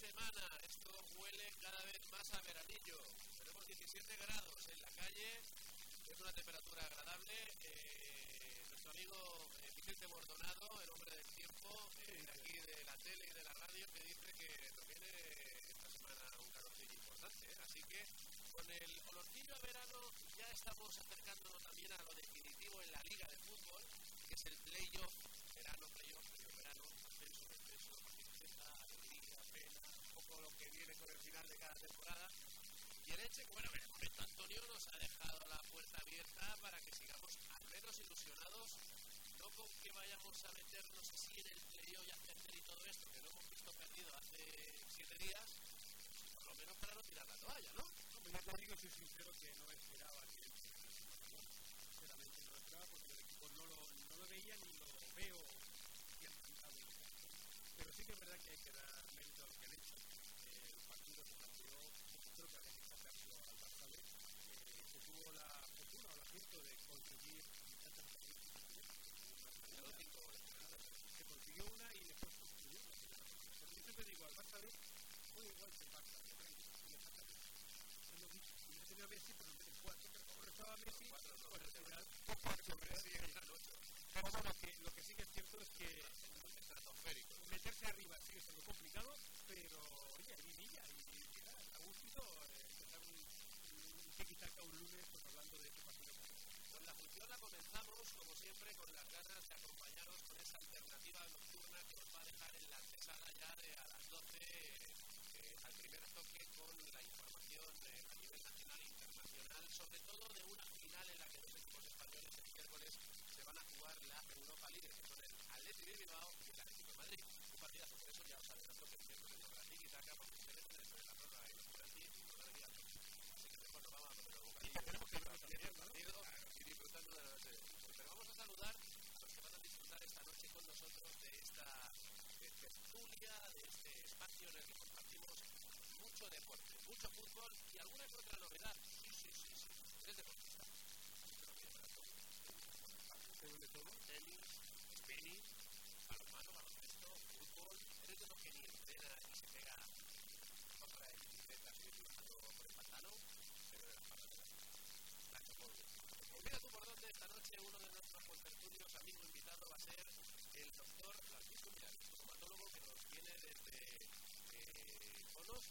semana. Esto huele cada vez más a veranillo. Tenemos 17 grados en la calle. Es una temperatura agradable. Eh, nuestro amigo eh, Vicente Mordonado, el hombre del tiempo, eh, de aquí de la tele y de la radio, que dice que nos viene esta semana un calorcillo importante. Así que con el olorcillo a verano ya estamos acercándonos también a lo definitivo en la liga de fútbol, que es el playoff, verano, playoff, con el final de cada temporada. Y el Eche, bueno, en el momento Antonio nos ha dejado la puerta abierta para que sigamos al menos ilusionados, no con que vayamos a meternos así en el playoff y ascender y todo esto, que lo hemos visto perdido hace siete días, por lo menos para no tirar la toalla, ¿no? ya te digo, soy sincero, que no esperaba que sinceramente no esperaba porque el equipo no lo, no lo veía ni lo veo Pero sí que es verdad que hay que dar mérito a lo que han hecho. Eh, el partido se planteó, creo que había que sacárselo al Barça eh, se tuvo la fortuna o el acierto de conseguir tantas se consiguió una y después construyó una. Porque yo siempre digo, al Barça fue igual que el Barça, y le falta lo dicho, y yo tenía Messi, pero pero como estaba Messi, pues al final, pero bueno, que, lo que sí que es cierto es que meterse arriba sigue siendo complicado, pero oye, hay vidilla y, y, a gustito eh, empezar un, tiki-taka un lunes pues, hablando de este partido. Pues la función la comenzamos, como siempre, con las ganas de acompañaros con esa alternativa nocturna que nos va a dejar en la antesala ya de a las 12 eh, al primer toque con la información a nivel nacional e internacional, sobre todo de una final en la que los equipos españoles el miércoles se van a jugar la Europa League, que son el Atleti de Bilbao y el Atlético de Madrid. Un partidazo, por eso ya os adelanto que el miércoles habrá tiki-taka porque se le pone la prórroga y los penaltis y no la Así que mejor nos vamos a comer un ver el partido y disfrutando de la noche. Pero vamos a saludar a los que van a disfrutar esta noche con nosotros de esta tertulia, de este espacio en el que mucho deporte, mucho fútbol y alguna que otra novedad. Sí, sí, sí, sí. Eres deportista. de todo? Tenis, spinning, balonmano, baloncesto, fútbol. Eres de los que ni entrena y se pega contra el bicicleta y dibujando por el pantano, pero de las patas de la Pues mira tú por dónde esta noche uno de nuestros contertulios, amigo invitado, va a ser el doctor Francisco Miral, traumatólogo que nos viene desde eh, Conos,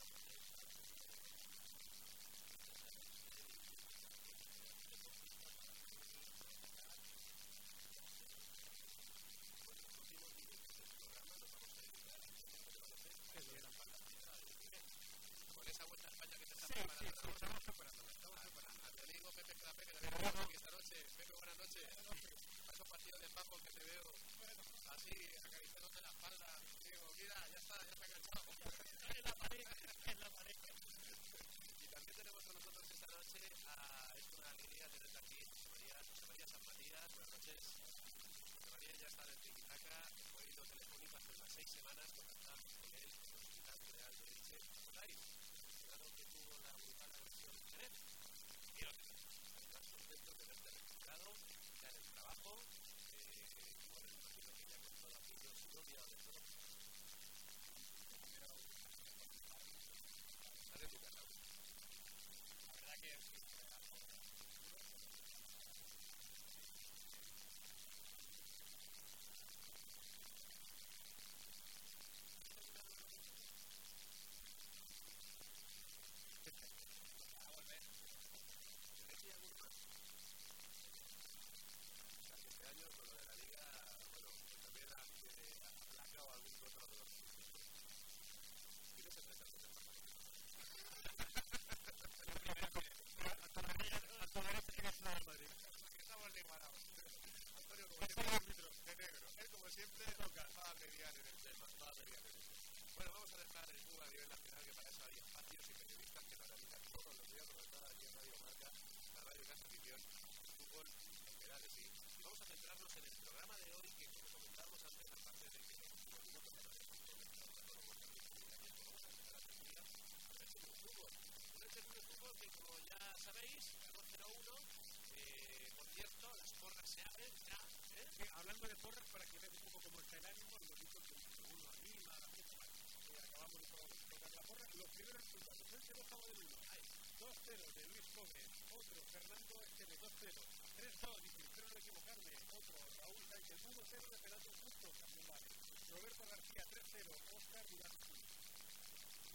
Carne, otro. Raúl Sánchez, 1-0 de penaltis justos, también vale. Roberto García, 3-0. Oscar Durazzi.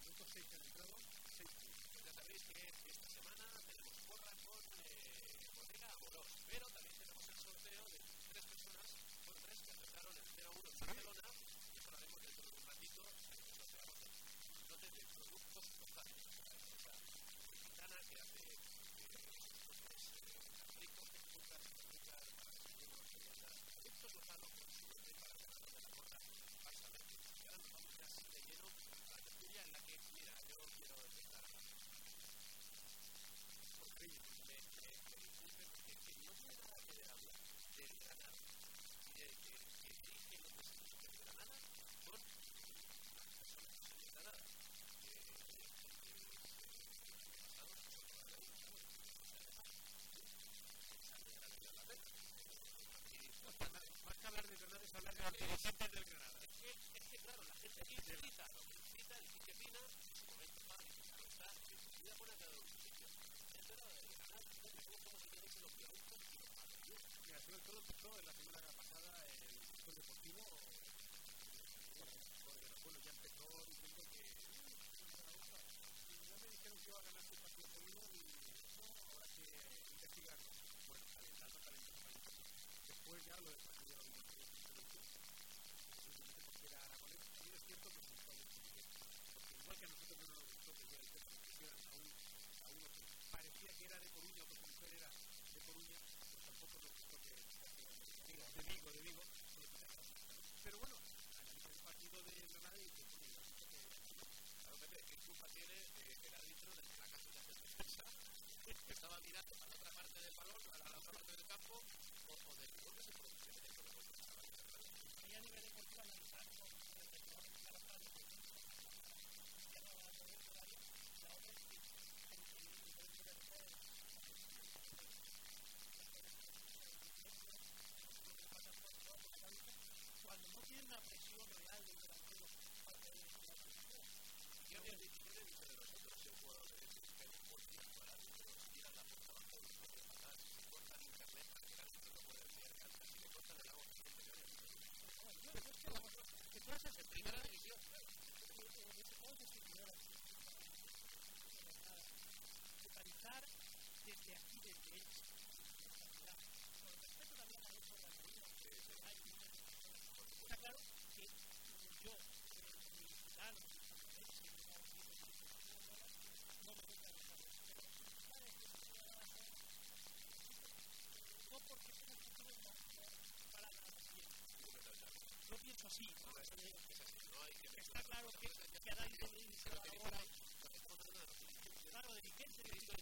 Minuto 6 del entrado, 6 Ya sabéis que esta semana tenemos porra con eh, Bodega Amorós, pero también sí. Está claro que, que ha dado ahora. Claro, de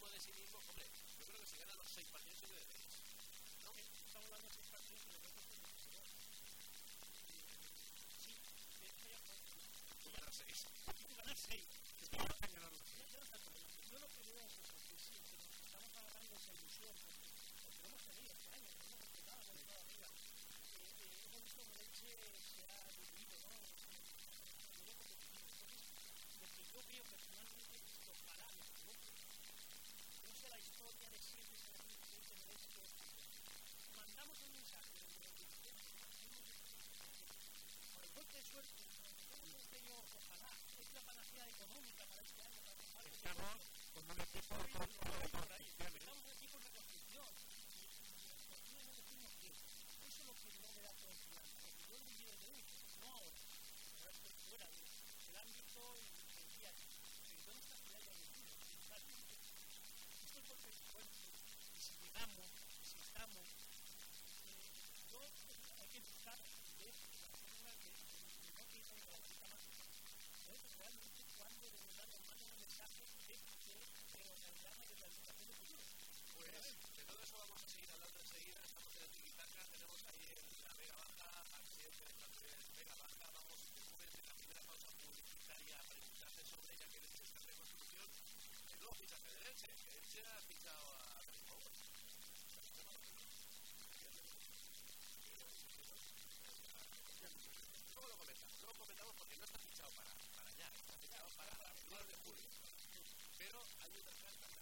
mismo de sí mismo, hombre, yo creo que se ganan los 6 partidos de derecho. No, que estamos hablando de 6 partidos de derecho. Sí, tú ganas 6. Tú ganas 6. Yo no creo que veo eso porque sí, que nos estamos hablando de ilusión, porque lo hemos tenido este año, hemos respetado con toda arriba. Eh, eh, hemos visto que leche se ha dividido, ¿no? Yo creo que yo creo que gloria de de este Mandamos un mensaje donde nos dirigimos por el golpe de suerte, un ojalá, es la panacea económica para este año. Para Estamos con un equipo estamos, si estamos, yo eh, hay que buscar de la fórmula que no tiene la lógica más. Entonces, realmente, cuando debemos dar un mensaje de reorganizar la realización de futuro. Pues de todo eso vamos a seguir hablando enseguida. Estamos en el Tiquitaca, tenemos ahí en la Vega Baja, accidente de la Vega Baja. Vamos después de la primera pausa publicitaria a preguntarse sobre ella, que es esta reconstrucción. Es lógica, que derecha, que derecha ha fichado a. la primera palabra, el 9 de julio. Pero hay una carta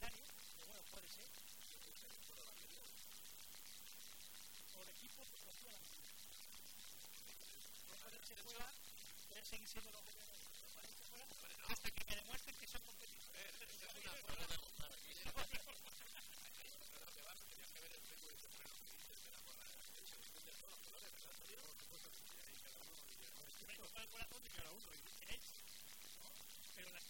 Linares, que bueno, puede ser. Por equipo, pues no pueden seguir siendo los. Hasta que me demuestren que son competidores. Cada uno Pero las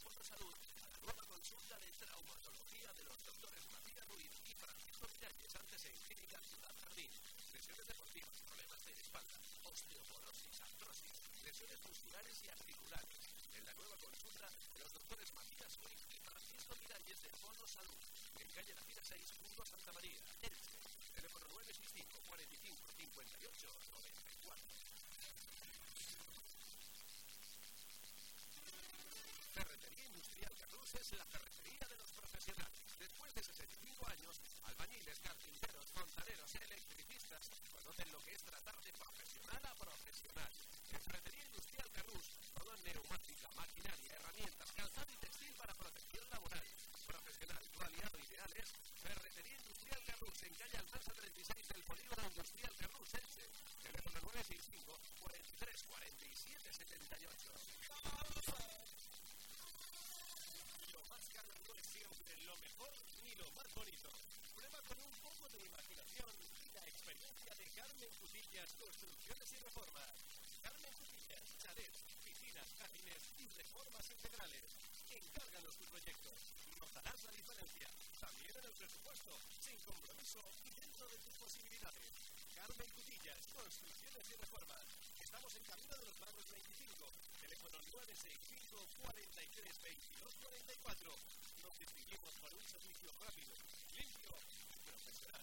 Consulta de traumatología de los doctores María Ruiz y Francisco Miralles, antes en Clínica Ciudad Jardín. Lesiones deportivas, problemas de espalda, osteoporosis, artrosis, lesiones musculares y articulares. En la nueva consulta de los doctores Matías Ruiz y Francisco Miralles de Fono Salud, en calle La Pira 6, Mundo Santa María, Elche. Teléfono 965 45 58 94. es la cervecería de los profesionales. Después de 65 años, albañiles, carpinteros, fontaneros, electricistas conocen lo que es tratar de profesionales rápido, limpio y profesional.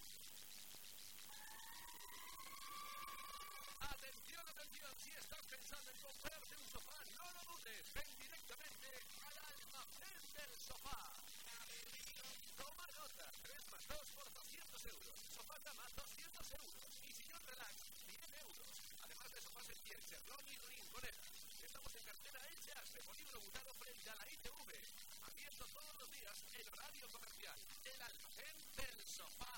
Atención, atención, si estás pensando en comprarte un sofá, no lo dudes, ven directamente al almacén del sofá. Toma nota, 3 más 2 por 200 euros, sofá cama 200 euros y sillón relax 10 euros. Además de sofás en piel, shall find.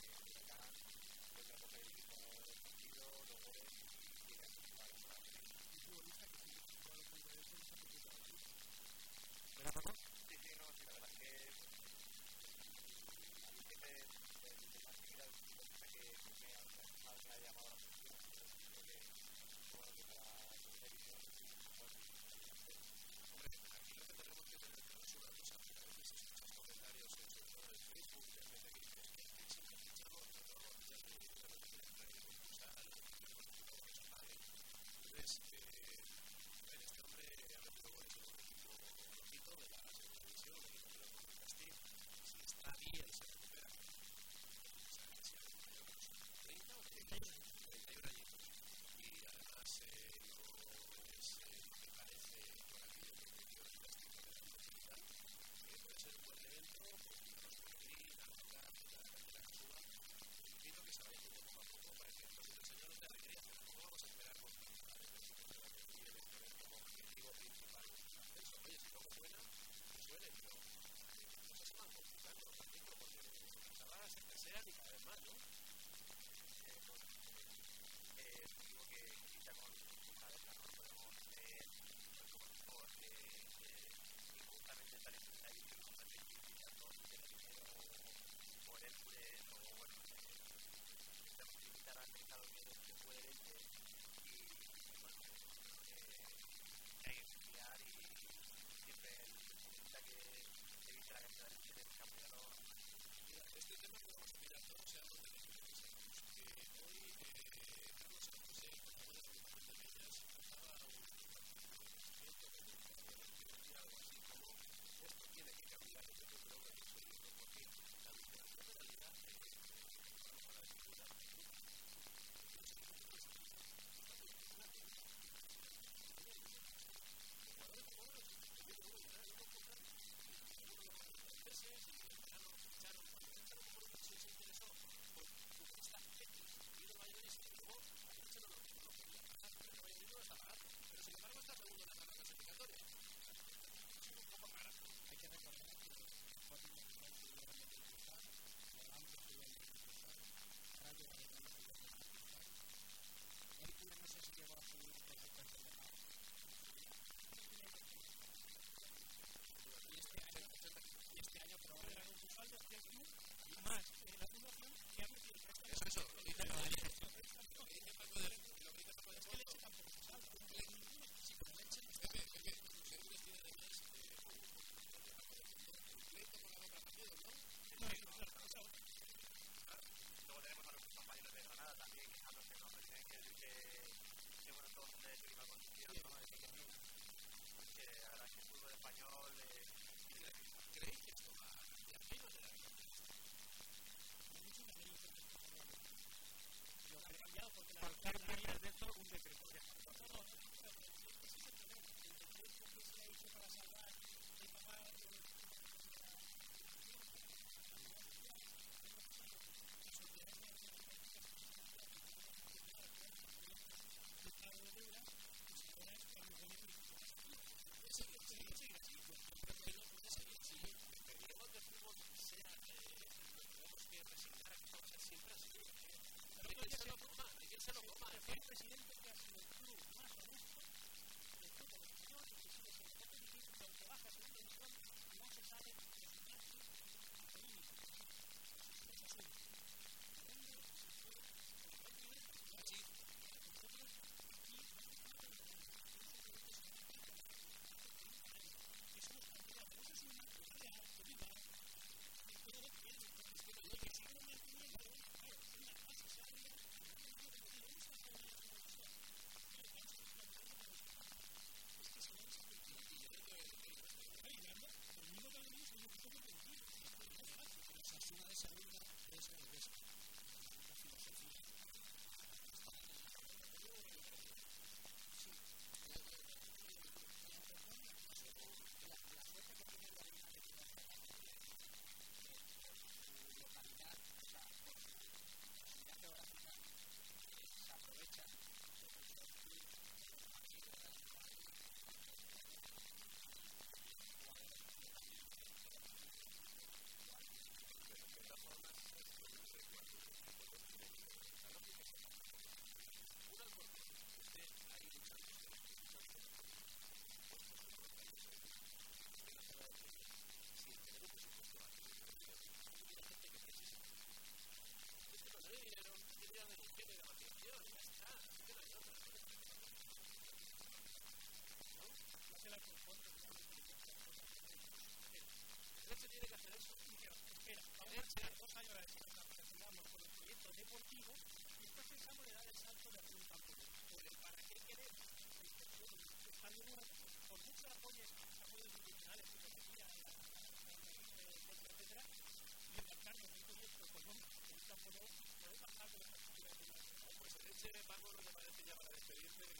la llamada deportivo y después pensamos en dar el salto de hacer un campo Pero ¿para qué queremos el estadio nuevo? Por mucho apoyo, apoyo institucionales, fotografía, etcétera, y un proyecto económico un bajar de las estructuras de la Pues en ese Paco no me parece ya para despedirte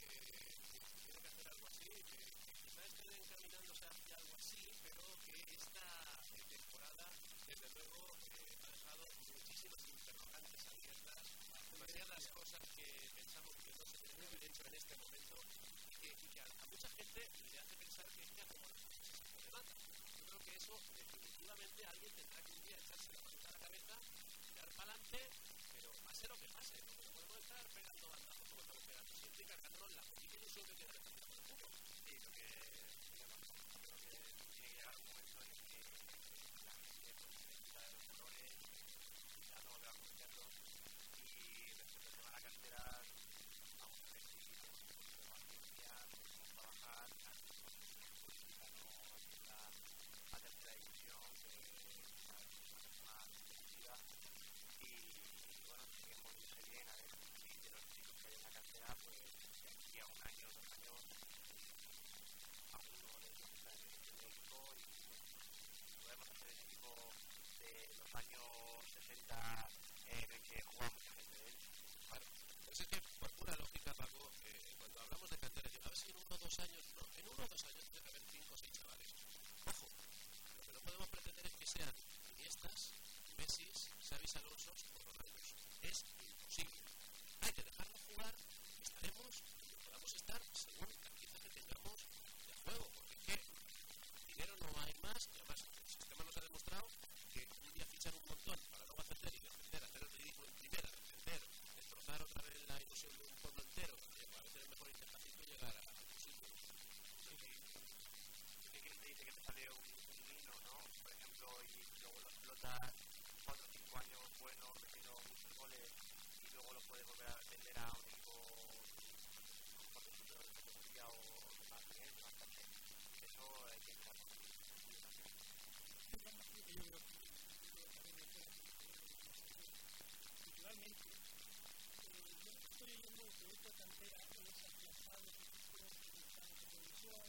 que hecho en este momento y que, y que a, a, mucha gente le hace pensar que ya como se demanda. Yo creo que eso definitivamente alguien tendrá que un día echarse la mano a la cabeza, tirar para adelante, pero pase lo que pase, que no podemos estar pegando bandazos como estamos pegando siempre cargándonos la política ilusión que tiene el equipo del fútbol. Sí, lo que digamos, creo que tiene que llegar un momento en el que la gente pues se de los errores, ya no volver a cometerlos y respecto al tema de la cantera, vamos a ver si podemos paciencia, podemos trabajar, política no es la, la tercera división, que es una persona definitiva y bueno, tiene que morirse bien a ver si de los chicos que hay en la cantera, pues de aquí a un año, dos años, a uno de ellos está en equipo y podemos hacer el equipo de los años 60 en el que jugaba mucha gente de él. Claro. Pues es que por pura lógica, Paco, eh, cuando hablamos de cantera, a ver si en uno o dos años, no, en uno o dos años que haber cinco o seis chavales. Ojo, lo que no podemos pretender es que sean Iniestas, Messi, Xavis Alonso o Ronaldo. Es imposible. Hay que dejarlos jugar, estaremos y podamos estar según la pieza que tengamos de juego, porque es que dinero no hay más y además el sistema nos ha demostrado que un día fichan un montón para luego hacer y defender, hacer el ridículo en primera, defender, destrozar otra vez la ilusión de un pueblo entero, que a veces es mejor intentar llegar a, a un sitio. ¿Qué te dice que te sale un, un vino, no? Por ejemplo, y explotas cuatro o cinco años buenos, metiendo muchos goles y luego lo puedes volver a vender a un equipo de su de o de más nivel, más caché. Eso hay que mirar Naturalmente, eh, yo estoy leyendo proyecto de cantera, es afianzado que están en televisión,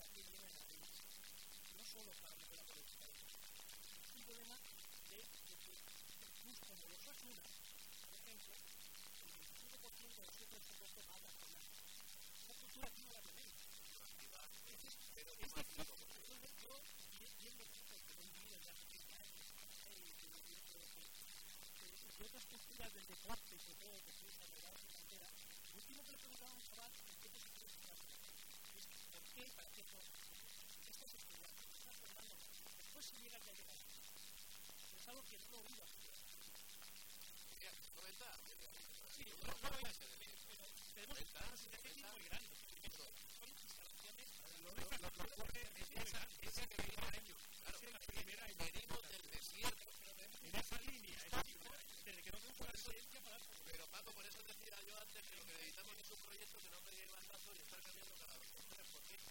para ellos no solo para mejorar por el Es un problema de, que clubes como los Asuna, por ejemplo, el 25% de su presupuesto va a la zona. Esa cultura no la tenemos. Este pero es. Entonces yo, viendo que son vividos ya hace 30 años, de otras culturas del deporte, sobre todo que se desarrollaron en cantera, lo último que le preguntaba a un es qué te se quiere es por qué, para qué cosas. Esto es estudiante, estás formando después si llega ya llega es algo que no Mira, 90 sí, no, no, no, tenemos una situación muy grande son instalaciones lo que ocurre es que viene año claro, es la primera venimos del desierto en esa línea desde que no tenemos una residencia para pero Paco, por eso decía yo antes que lo que necesitamos es un proyecto que no pegue bandazos y estar cambiando cada dos por tres, porque es que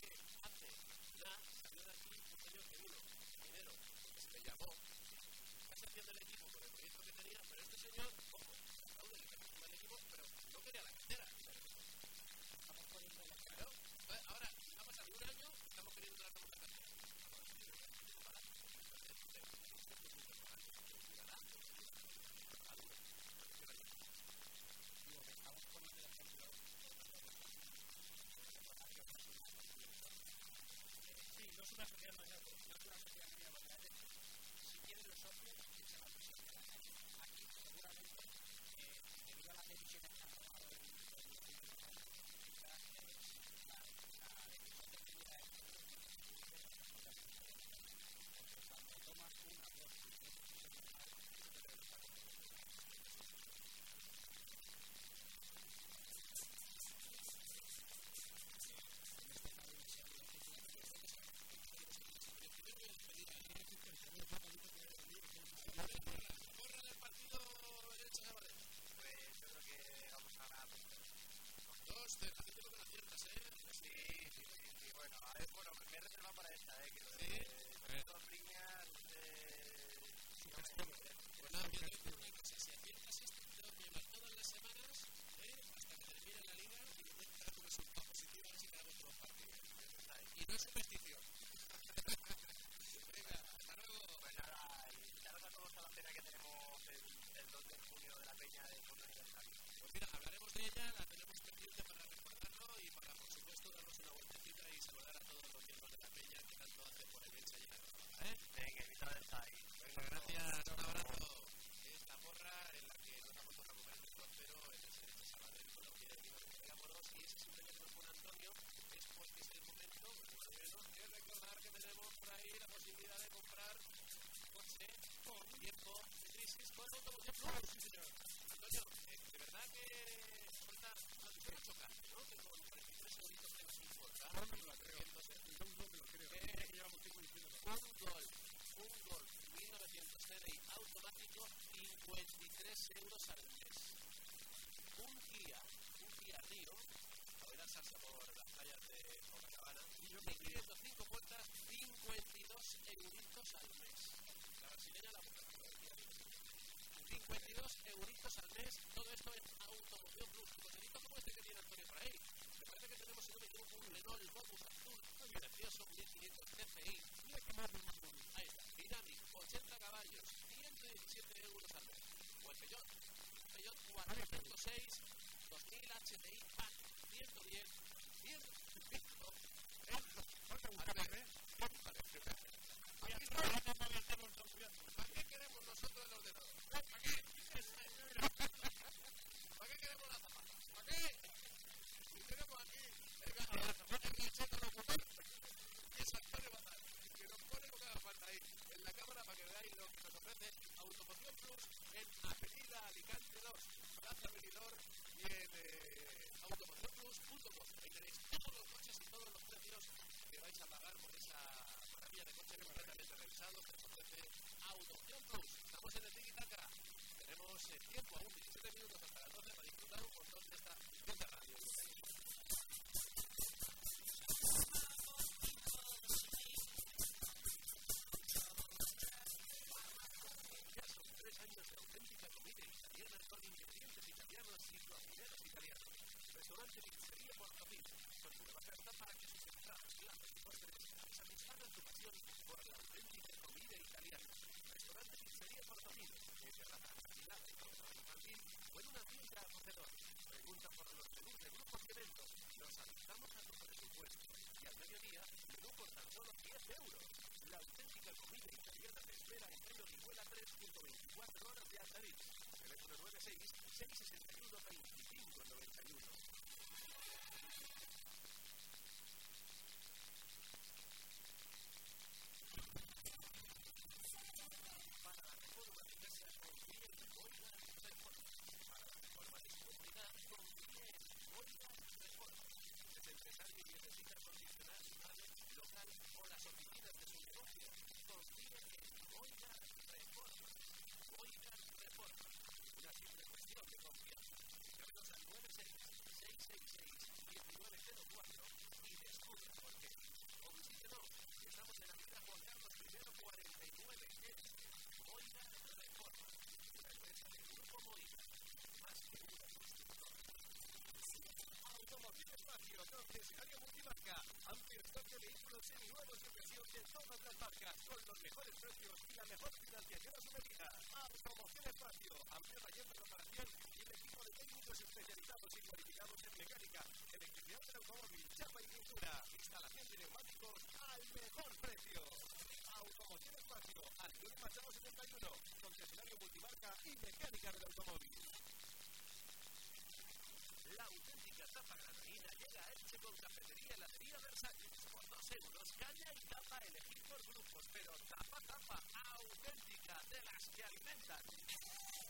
ya salió de aquí un señor que vino, que se le llamó, está haciendo el equipo con el proyecto que tenía, pero este señor, Sí, señor. Antonio, de verdad que chocante, ¿no? Que con 43 euritos te vas a importar. No creo. Creo. Un gol, un gol 1900 CDI automático, 53 euros al mes. Un Kia, un Kia Río, a ver por las playas de Copacabana, de 505 puertas, 52 euritos al mes. 52 euritos al mes, todo esto en Automoción Plus. Coselitos como este que tiene Antonio por ahí. Me parece que tenemos en un equipo un Renault Focus azul, precioso, 1500 TCI. Mira que más de más bonito. Ahí está, Dynamic, 80 caballos, 117 euros al mes. O el Peugeot, Peugeot 406, 2000 HDI PAC, 110, 105. Falta buscar el mes. Aquí Automoción Plus en Avenida Alicante 2, Plaza Benidorm y en eh, automocionplus.com. Ahí tenéis todos los coches y todos los precios que vais a pagar por esa maravilla de coche completamente revisado que nos ofrece Automoción Plus. Estamos en el Digitaca. Tenemos eh, tiempo aún, 17 minutos hasta las 12 para disfrutar un montón de esta de radio. Ya son tres años de auténtica comida italiana con ingredientes Restaurante Pizzería Portofino, con nueva carta para que sus y postres satisfagan tu pasión por la auténtica comida italiana. Restaurante Pizzería Portofino, en terraza facilidad de todo infantil o en una tienda acogedora. Pregunta por los menús de grupos y eventos. Nos adaptamos a tu presupuesto. Y al mediodía, menú por tan solo 10 euros. La auténtica comida italiana te espera en Pedro Orihuela 3.24 horas de Altair. Teléfono 96 661 25 Es empresario y necesita condicionar su nave local o las oficinas de su negocio. Confíe en Oiga Reforma. Oiga Reforma. Una simple cuestión de confianza. Llámenos al 96-666-1904 y descubre por qué. O visítenos. Estamos en la avenida Juan Carlos I, 49 Oiga Reforma. Una Espacio, concesionario multimarca. Amplio stock de vehículos seminuevos de ocasión de todas las marcas, con los mejores precios y la mejor financiación a su medida. Automoción Espacio, amplio taller de reparación y el equipo de técnicos especializados y cualificados en mecánica, electricidad del automóvil, chapa y pintura, instalación de neumáticos al mejor precio. Automoción Espacio, Antonio Machado 71, concesionario multimarca y mecánica del automóvil. La granadina llega a Elche con cafetería heladería Versalles. Por dos euros, caña y tapa elegir por grupos, pero tapa, tapa, auténtica, de las que alimentan.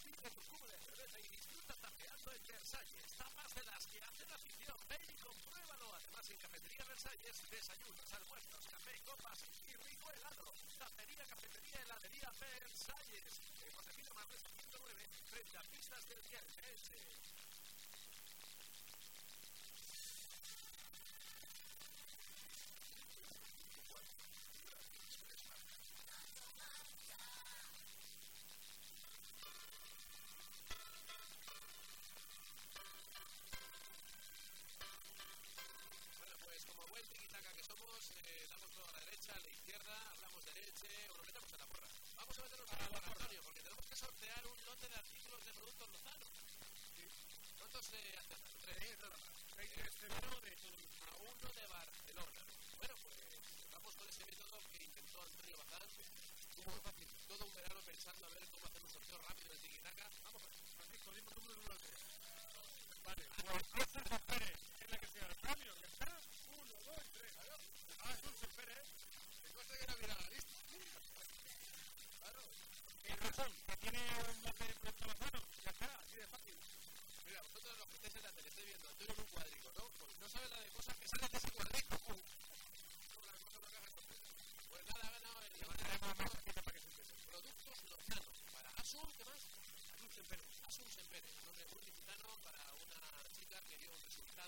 Pide tu cubo de cerveza y disfruta tapeando en Versalles. Tapas de las que hacen afición. Ven y compruébalo. Además, en cafetería Versalles, desayunos, almuerzos, café, copas y rico helado. Tapería, cafetería, heladería Versalles. En Josefina Marres 109, frente a pistas del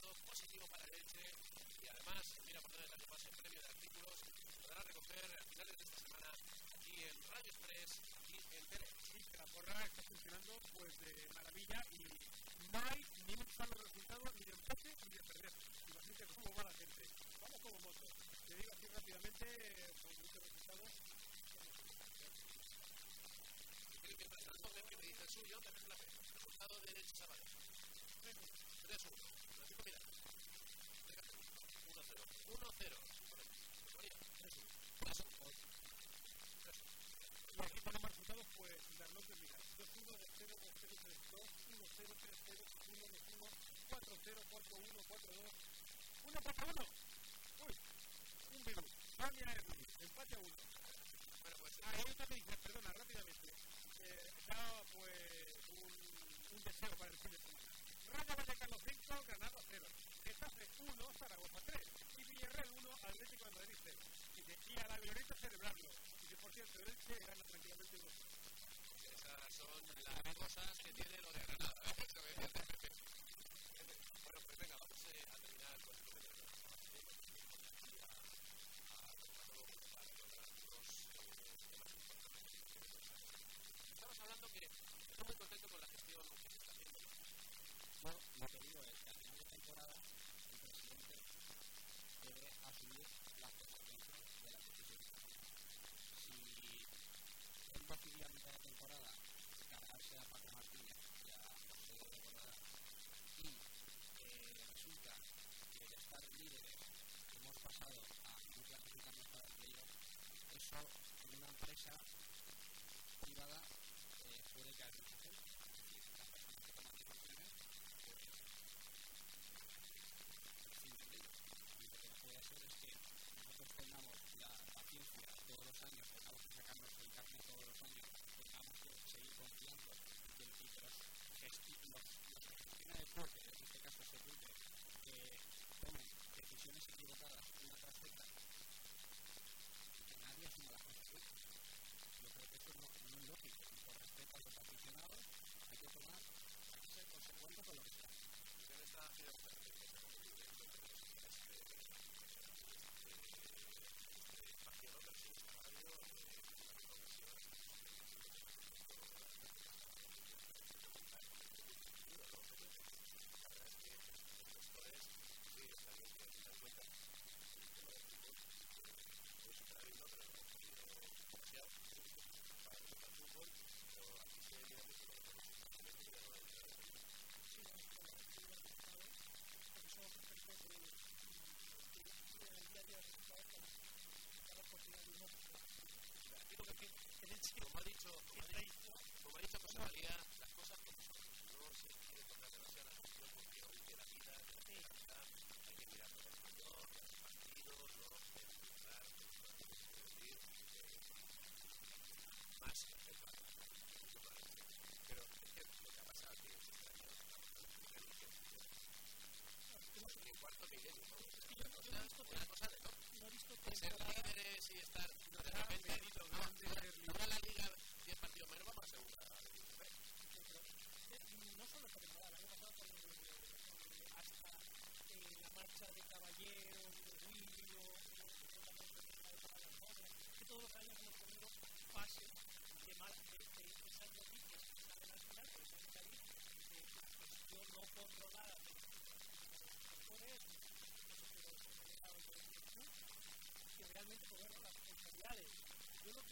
positivo para el Elche y además, mira por dónde además el premio de artículos, podrá recoger a finales de esta semana aquí en Radio Express y en Tele. Sí, la porra está funcionando pues de maravilla y Mike a la glorieta celebrarlo. Y que por cierto, Elche gana tranquilamente 2 Esas son las cosas que tiene lo de determinado, hay que tomar, hay que ser consecuente con lo que se hace.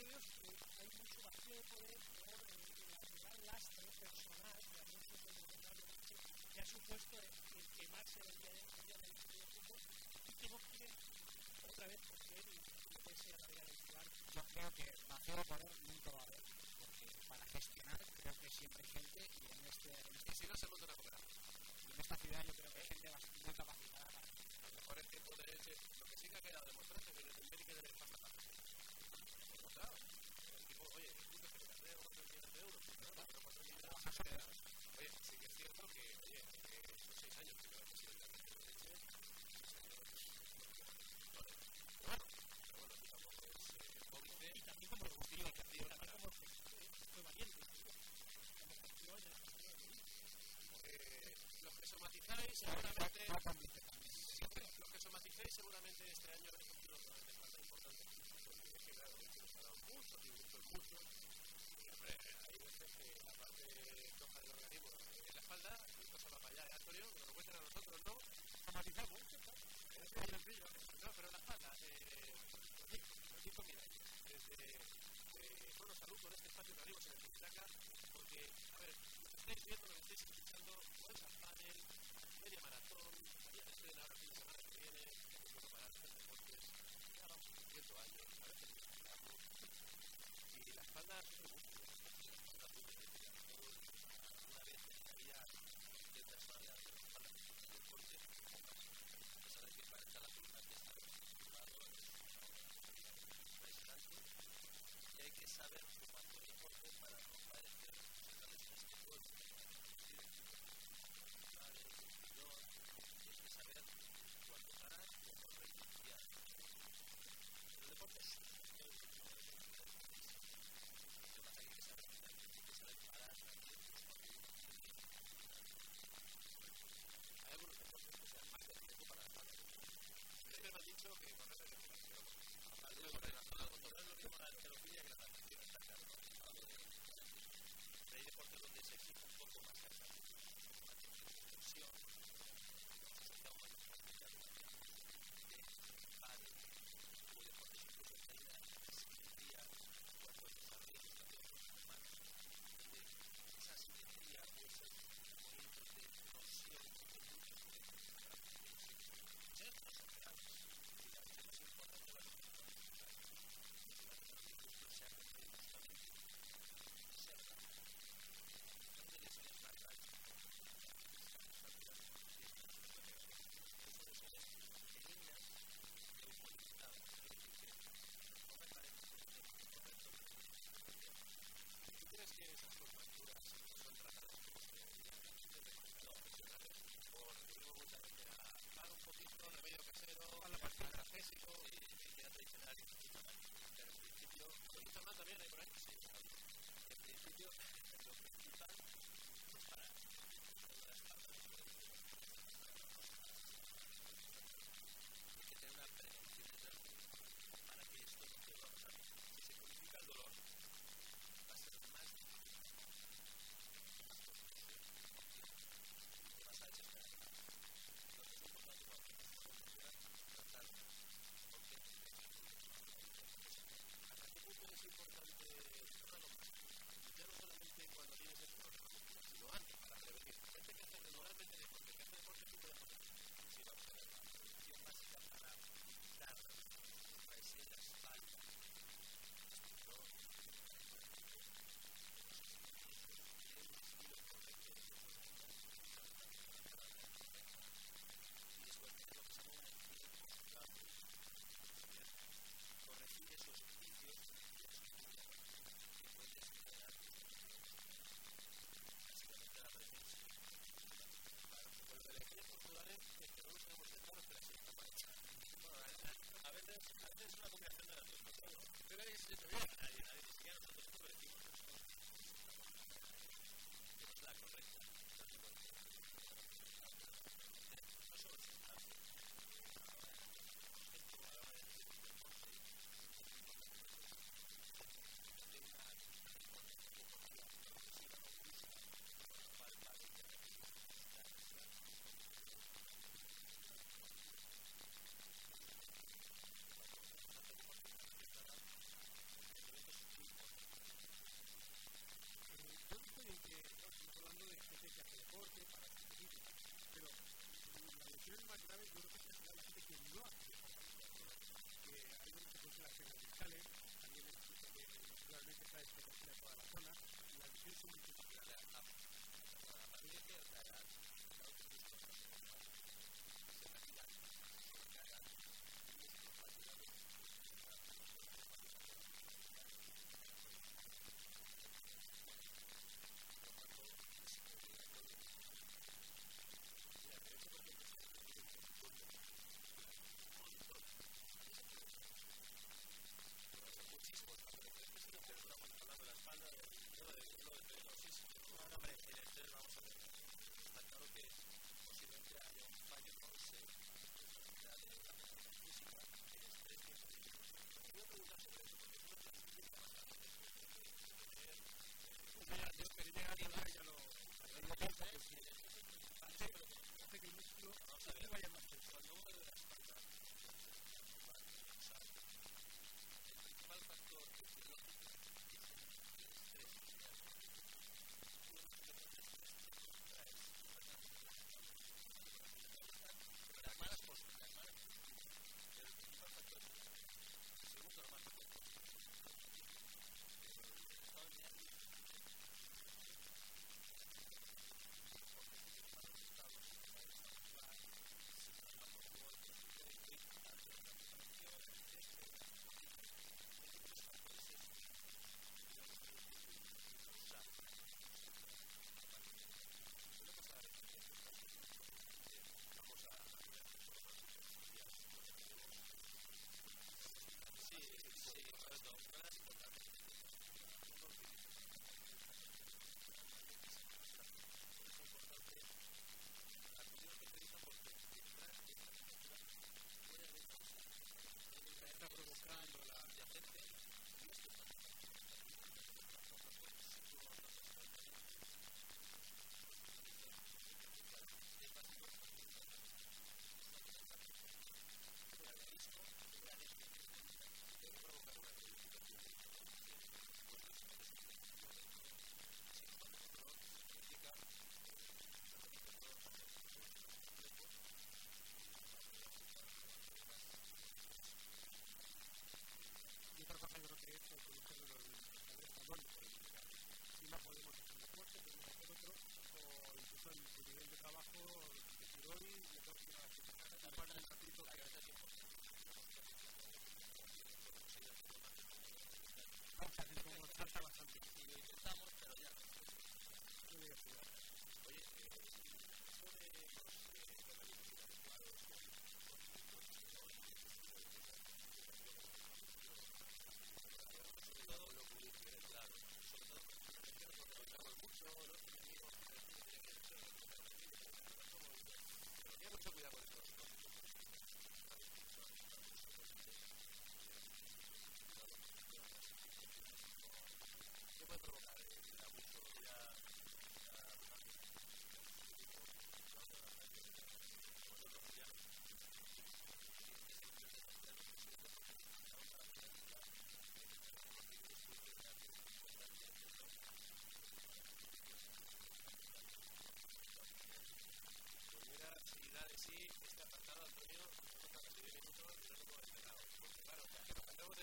hay mucho vacío de poder por el lastre personal de muchos que ha supuesto el quemarse del día día del día y que no quieren otra vez coger y meterse a la vida electoral. Yo creo que vacío de poder nunca va a haber, porque para gestionar creo que siempre hay gente y en este, en este siglo se nos recuperamos. Y en esta ciudad yo creo que hay gente muy capacitada para A lo mejor es tiempo de lo que sí que ha quedado demostrado es que desde el médico de la pero no, pero 4 millones de euros. Oye, sí que es cierto que, oye, que esos 6 años que presidente de la pero bueno, es Y también como de justificación también para como valiente. Los que somatizáis seguramente los que seguramente este año habéis importantes porque que claro que nos ha dado muchos y hombre veces que la parte floja del organismo es la espalda y esto se va para allá ¿eh, Antonio? que nos lo cuenten a nosotros ¿no? es sencillo no pero la espalda eh, los cinco años desde eh, bueno salud con este espacio que abrimos en el Titicaca porque a ver que estáis viendo lo que estáis escuchando juega pádel media maratón día de estreno ahora fin de semana que viene bueno para hacer deportes ya vamos cumpliendo años parece que estamos y la espalda es un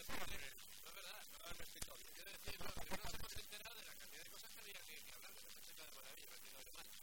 Father